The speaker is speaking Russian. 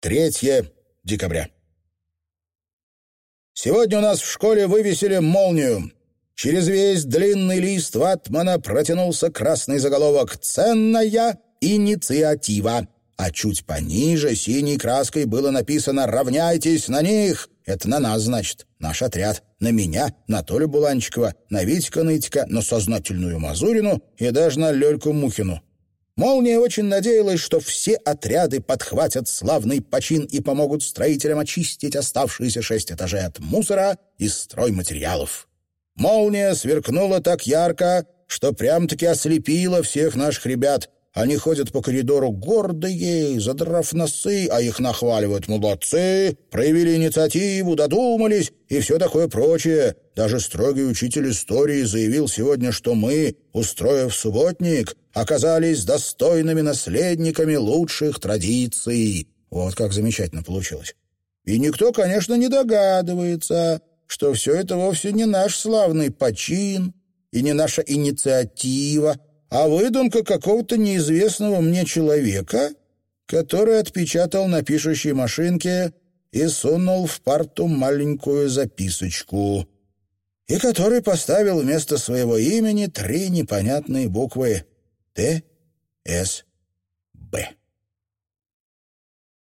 3 декабря. Сегодня у нас в школе вывесили молнию. Через весь длинный лист ватмана протянулся красный заголовок «Ценная инициатива», а чуть пониже синей краской было написано «Равняйтесь на них». Это на нас, значит, наш отряд, на меня, на Толю Буланчикова, на Витька Нытика, на сознательную Мазурину и даже на Лёльку Мухину. Молния очень надеялась, что все отряды подхватят славный почин и помогут строителям очистить оставшиеся шесть этажей от мусора и стройматериалов. Молния сверкнула так ярко, что прям-таки ослепила всех наших ребят. Они ходят по коридору гордые, задрав носы, а их нахваливают молодцы, проявили инициативу, додумались и все такое прочее. Даже строгий учитель истории заявил сегодня, что мы, устроив субботник, оказались достойными наследниками лучших традиций. Вот как замечательно получилось. И никто, конечно, не догадывается, что все это вовсе не наш славный почин и не наша инициатива, а выдумка какого-то неизвестного мне человека, который отпечатал на пишущей машинке и сунул в парту маленькую записочку, и который поставил вместо своего имени три непонятные буквы Т, С, Б.